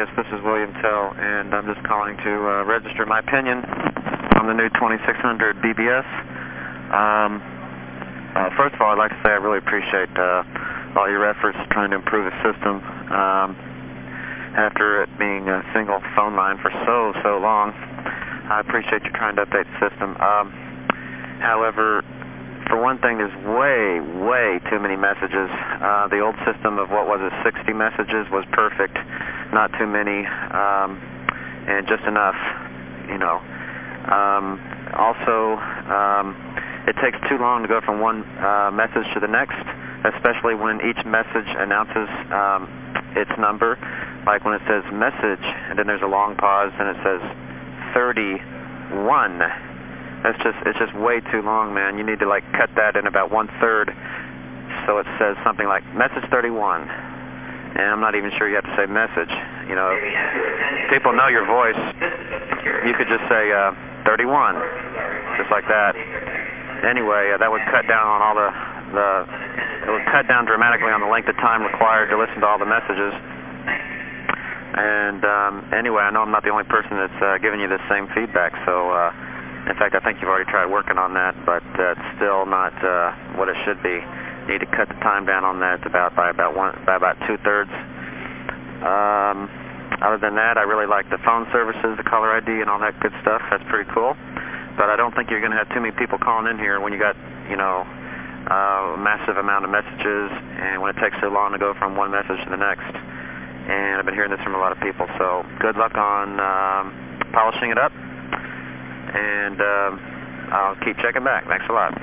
Yes, this is William Tell, and I'm just calling to uh, register my opinion on the new 2600 BBS. Um, uh, first of all, I'd like to say I really appreciate uh, all your efforts trying to improve the system. Um, after it being a single phone line for so, so long, I appreciate you trying to update the system. Um, however, for one thing, there's way, way too many messages. Uh, the old system of what was it, 60 messages was perfect. Not too many, um, and just enough, you know. Um, also, um, it takes too long to go from one uh, message to the next, especially when each message announces um, its number. Like when it says message, and then there's a long pause, and it says 31. That's just, it's just way too long, man. You need to like cut that in about one third so it says something like message 31. And I'm not even sure you have to say message. You know, people know your voice. You could just say uh, 31, just like that. Anyway, uh, that would cut down on all the, the, it would cut down dramatically on the length of time required to listen to all the messages. And um, anyway, I know I'm not the only person that's uh, giving you the same feedback, so uh, in fact, I think you've already tried working on that, but it's still not uh, what it should be. Need to cut the time down on that about by about one by about two thirds. Um, other than that, I really like the phone services, the caller ID, and all that good stuff. That's pretty cool. But I don't think you're going to have too many people calling in here when you got, you know, a massive amount of messages, and when it takes so long to go from one message to the next. And I've been hearing this from a lot of people. So good luck on um, polishing it up, and um, I'll keep checking back. Thanks a lot.